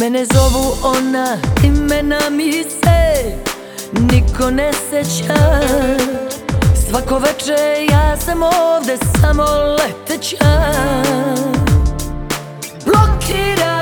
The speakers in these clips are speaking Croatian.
Mene zovu ona, imena mi se Niko ne seća. Svako veče ja sam ovde samo leteća. Blokirani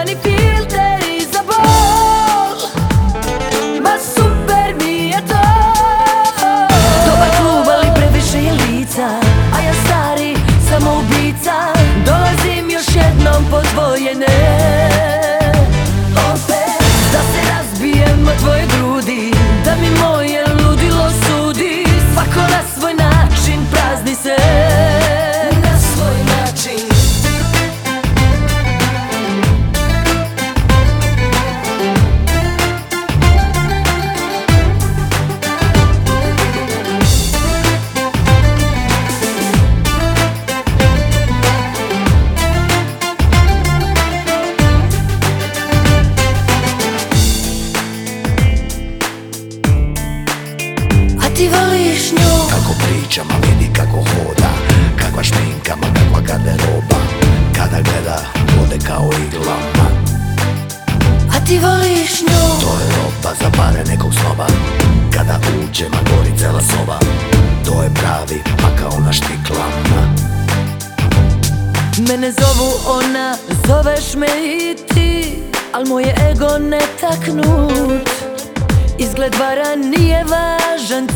nju Kako priča, ma vidi kako hoda Kakva šminka, ma kakva garderoba. Kada gleda, vode kao iglama A ti voliš nju. To je roba za pare nekog snoba. Kada uđe, ma gori cela soba. To je pravi, pa kao na štiklama Mene zovu ona, zoveš me i ti Al moj je ego netaknut Izgled vara nije važan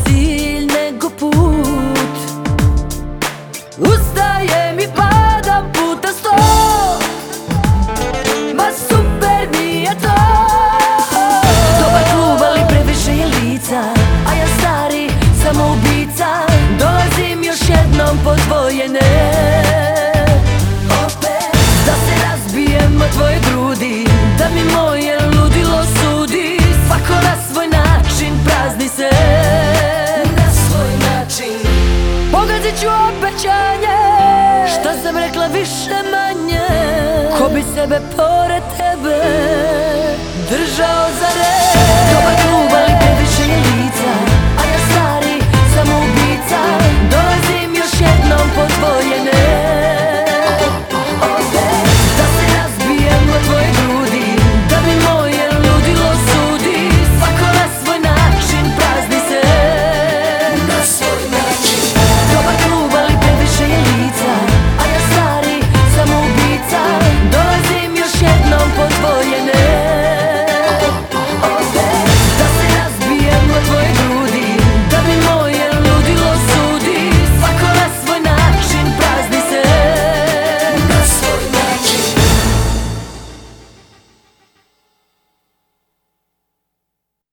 stari samoubica Dolazim još jednom podvojene Opet da se razbijem od tvoje grudi Da mi moje ludilo sudi. Svako na svoj način prazni se. Na svoj način. Pogazit ću obećanje Šta sam rekla više manje. Ko bi sebe pored tebe Držao za Dobar